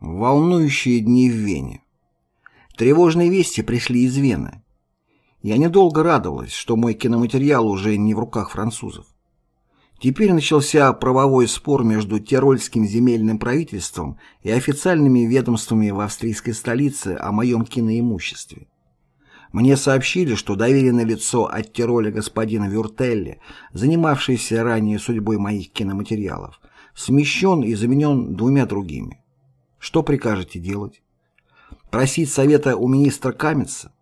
Волнующие дни в Вене. Тревожные вести пришли из Вены. Я недолго радовалась, что мой киноматериал уже не в руках французов. Теперь начался правовой спор между Тирольским земельным правительством и официальными ведомствами в австрийской столице о моем киноимуществе. Мне сообщили, что доверенное лицо от Тироля господина Вюртелли, занимавшийся ранее судьбой моих киноматериалов, смещен и заменен двумя другими. Что прикажете делать? Просить совета у министра Камеца?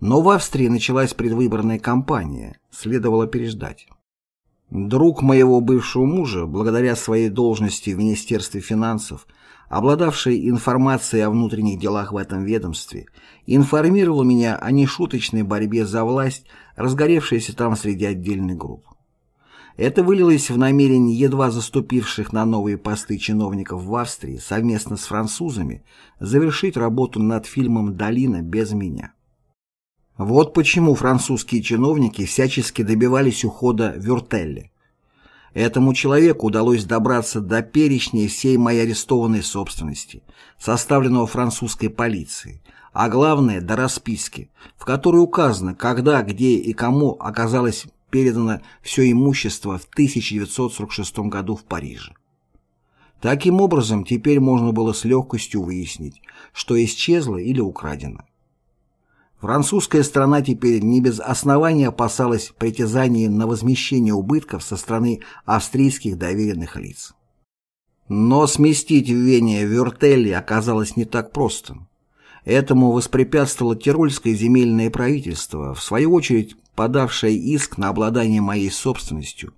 Но в Австрии началась предвыборная кампания, следовало переждать. Друг моего бывшего мужа, благодаря своей должности в Министерстве финансов, обладавший информацией о внутренних делах в этом ведомстве, информировал меня о нешуточной борьбе за власть, разгоревшейся там среди отдельных групп. Это вылилось в намерение едва заступивших на новые посты чиновников в Австрии совместно с французами завершить работу над фильмом «Долина» без меня. Вот почему французские чиновники всячески добивались ухода Вюртелли. Этому человеку удалось добраться до перечня всей моей арестованной собственности, составленного французской полицией, а главное – до расписки, в которой указано, когда, где и кому оказалось передано все имущество в 1946 году в Париже. Таким образом, теперь можно было с легкостью выяснить, что исчезло или украдено. Французская страна теперь не без основания опасалась притязаний на возмещение убытков со стороны австрийских доверенных лиц. Но сместить в Вене Вюртелли оказалось не так просто. Этому воспрепятствовало Тирольское земельное правительство, в свою очередь подавшее иск на обладание моей собственностью,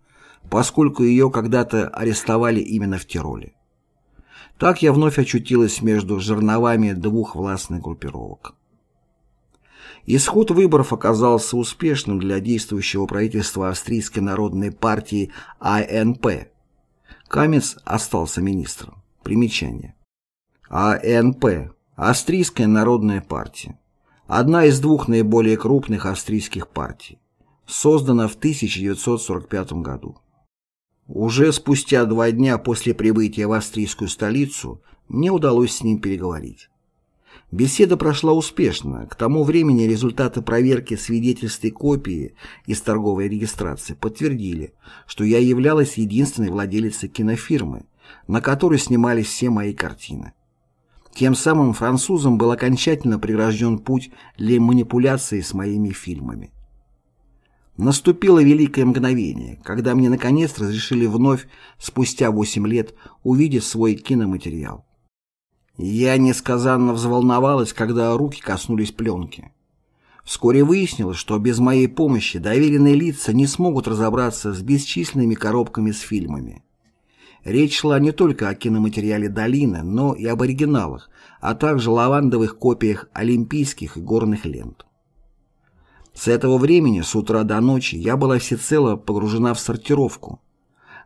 поскольку ее когда-то арестовали именно в Тироле. Так я вновь очутилась между жерновами двух властных группировок. Исход выборов оказался успешным для действующего правительства Австрийской народной партии АНП. Камец остался министром. Примечание. АНП Австрийская народная партия. Одна из двух наиболее крупных австрийских партий. Создана в 1945 году. Уже спустя два дня после прибытия в австрийскую столицу мне удалось с ним переговорить. Беседа прошла успешно. К тому времени результаты проверки свидетельств и копии из торговой регистрации подтвердили, что я являлась единственной владелицей кинофирмы, на которой снимались все мои картины. Тем самым французам был окончательно прегражден путь для манипуляции с моими фильмами. Наступило великое мгновение, когда мне наконец разрешили вновь, спустя 8 лет, увидеть свой киноматериал. Я несказанно взволновалась, когда руки коснулись пленки. Вскоре выяснилось, что без моей помощи доверенные лица не смогут разобраться с бесчисленными коробками с фильмами. Речь шла не только о киноматериале «Долина», но и об оригиналах, а также лавандовых копиях олимпийских и горных лент. С этого времени, с утра до ночи, я была всецело погружена в сортировку.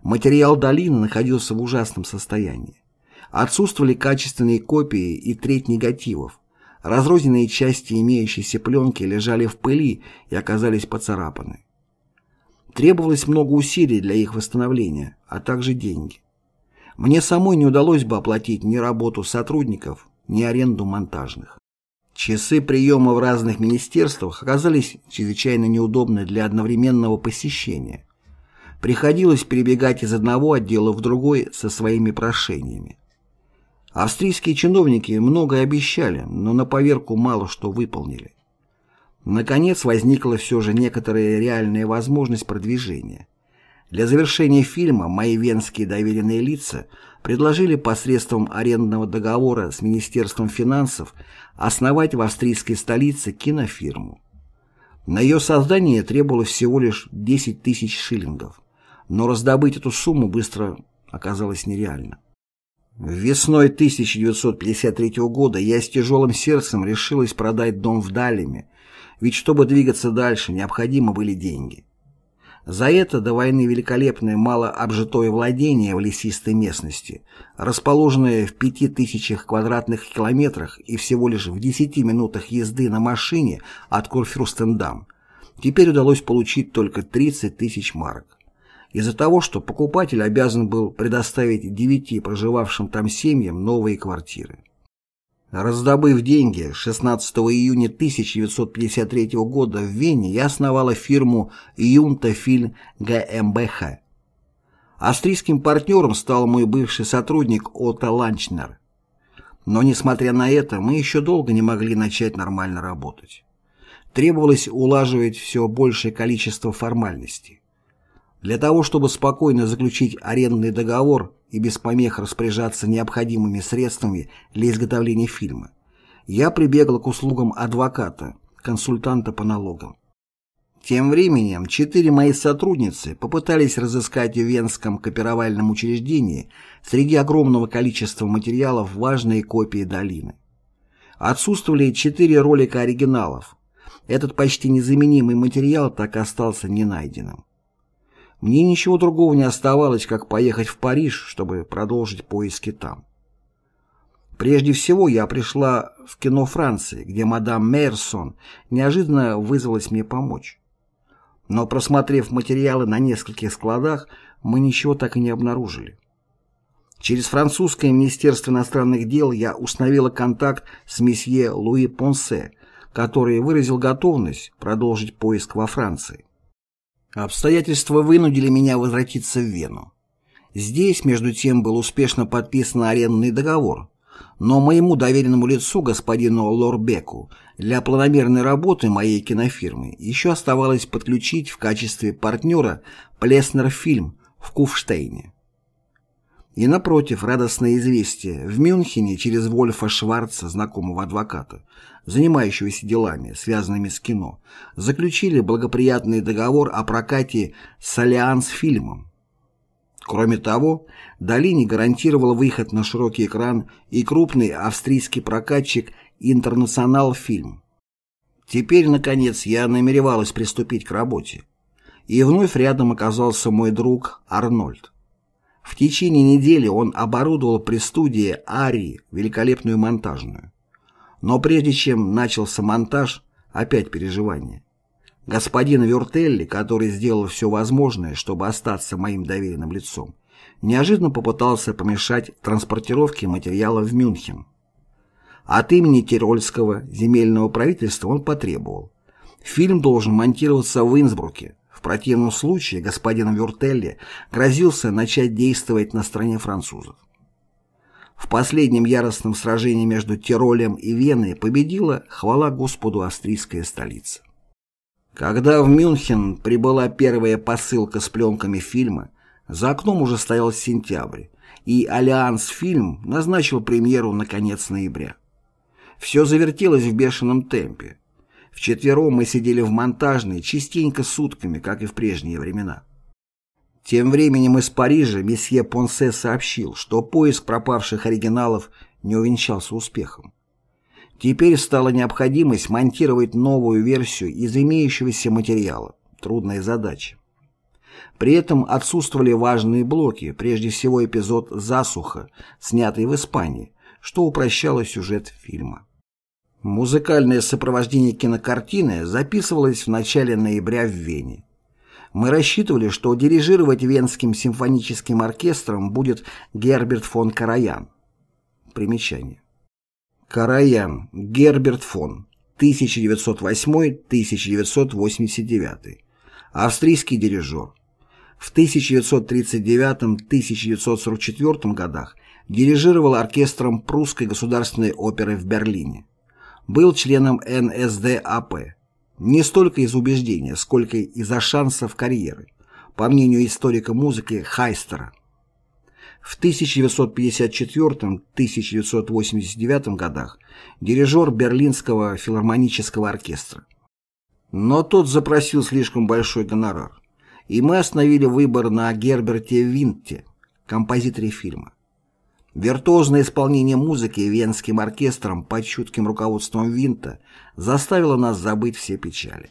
Материал «Долины» находился в ужасном состоянии. Отсутствовали качественные копии и треть негативов. Разрозненные части имеющейся пленки лежали в пыли и оказались поцарапаны. Требовалось много усилий для их восстановления, а также деньги. Мне самой не удалось бы оплатить ни работу сотрудников, ни аренду монтажных. Часы приема в разных министерствах оказались чрезвычайно неудобны для одновременного посещения. Приходилось перебегать из одного отдела в другой со своими прошениями. Австрийские чиновники многое обещали, но на поверку мало что выполнили. Наконец возникла все же некоторая реальная возможность продвижения. Для завершения фильма мои венские доверенные лица предложили посредством арендного договора с Министерством финансов основать в австрийской столице кинофирму. На ее создание требовалось всего лишь 10 тысяч шиллингов, но раздобыть эту сумму быстро оказалось нереально. Весной 1953 года я с тяжелым сердцем решилась продать дом в Далеме, ведь чтобы двигаться дальше, необходимы были деньги. За это до войны великолепное малообжитое владение в лесистой местности, расположенное в пяти тысячах квадратных километрах и всего лишь в десяти минутах езды на машине от Курфюрстендам, теперь удалось получить только 30 тысяч марок. из-за того, что покупатель обязан был предоставить девяти проживавшим там семьям новые квартиры. Раздобыв деньги, 16 июня 1953 года в Вене я основала фирму «Юнта Фильм ГМБХ». Австрийским партнером стал мой бывший сотрудник Отто Ланчнер. Но, несмотря на это, мы еще долго не могли начать нормально работать. Требовалось улаживать все большее количество формальностей. Для того, чтобы спокойно заключить арендный договор и без помех распоряжаться необходимыми средствами для изготовления фильма, я прибегал к услугам адвоката, консультанта по налогам. Тем временем четыре мои сотрудницы попытались разыскать в Венском копировальном учреждении среди огромного количества материалов важные копии долины. Отсутствовали четыре ролика оригиналов. Этот почти незаменимый материал так и остался не найденным. Мне ничего другого не оставалось, как поехать в Париж, чтобы продолжить поиски там. Прежде всего я пришла в кино Франции, где мадам Мейерсон неожиданно вызвалась мне помочь. Но просмотрев материалы на нескольких складах, мы ничего так и не обнаружили. Через французское министерство иностранных дел я установила контакт с месье Луи Понсе, который выразил готовность продолжить поиск во Франции. Обстоятельства вынудили меня возвратиться в Вену. Здесь, между тем, был успешно подписан арендный договор, но моему доверенному лицу, господину Лорбеку, для планомерной работы моей кинофирмы еще оставалось подключить в качестве партнера Плеснер фильм в Куфштейне. И напротив, радостное известие, в Мюнхене через Вольфа Шварца, знакомого адвоката, занимающегося делами, связанными с кино, заключили благоприятный договор о прокате с Альянс фильмом. Кроме того, Долини гарантировал выход на широкий экран и крупный австрийский прокатчик «Интернационал Фильм». Теперь, наконец, я намеревалась приступить к работе. И вновь рядом оказался мой друг Арнольд. В течение недели он оборудовал при студии Арии великолепную монтажную. Но прежде чем начался монтаж, опять переживания. Господин Вюртелли, который сделал все возможное, чтобы остаться моим доверенным лицом, неожиданно попытался помешать транспортировке материала в Мюнхен. От имени Тирольского земельного правительства он потребовал. Фильм должен монтироваться в Инсбруке. Противном случае господин Вюртелли грозился начать действовать на стороне французов. В последнем яростном сражении между Тиролем и Веной победила, хвала Господу, австрийская столица. Когда в Мюнхен прибыла первая посылка с пленками фильма, за окном уже стоял сентябрь, и Альянс Фильм назначил премьеру на конец ноября. Все завертелось в бешеном темпе. Вчетвером мы сидели в монтажной частенько сутками, как и в прежние времена. Тем временем из Парижа месье Понсе сообщил, что поиск пропавших оригиналов не увенчался успехом. Теперь стала необходимость монтировать новую версию из имеющегося материала. Трудная задача. При этом отсутствовали важные блоки, прежде всего эпизод «Засуха», снятый в Испании, что упрощало сюжет фильма. Музыкальное сопровождение кинокартины записывалось в начале ноября в Вене. Мы рассчитывали, что дирижировать Венским симфоническим оркестром будет Герберт фон Караян. Примечание. Караян Герберт фон 1908-1989. Австрийский дирижер. В 1939-1944 годах дирижировал оркестром Прусской государственной оперы в Берлине. Был членом НСДАП не столько из убеждения, сколько из-за шансов карьеры, по мнению историка музыки Хайстера. В 1954-1989 годах дирижер Берлинского филармонического оркестра. Но тот запросил слишком большой гонорар, и мы остановили выбор на Герберте Винте, композиторе фильма. Виртуозное исполнение музыки Венским оркестром под чутким руководством Винта заставило нас забыть все печали.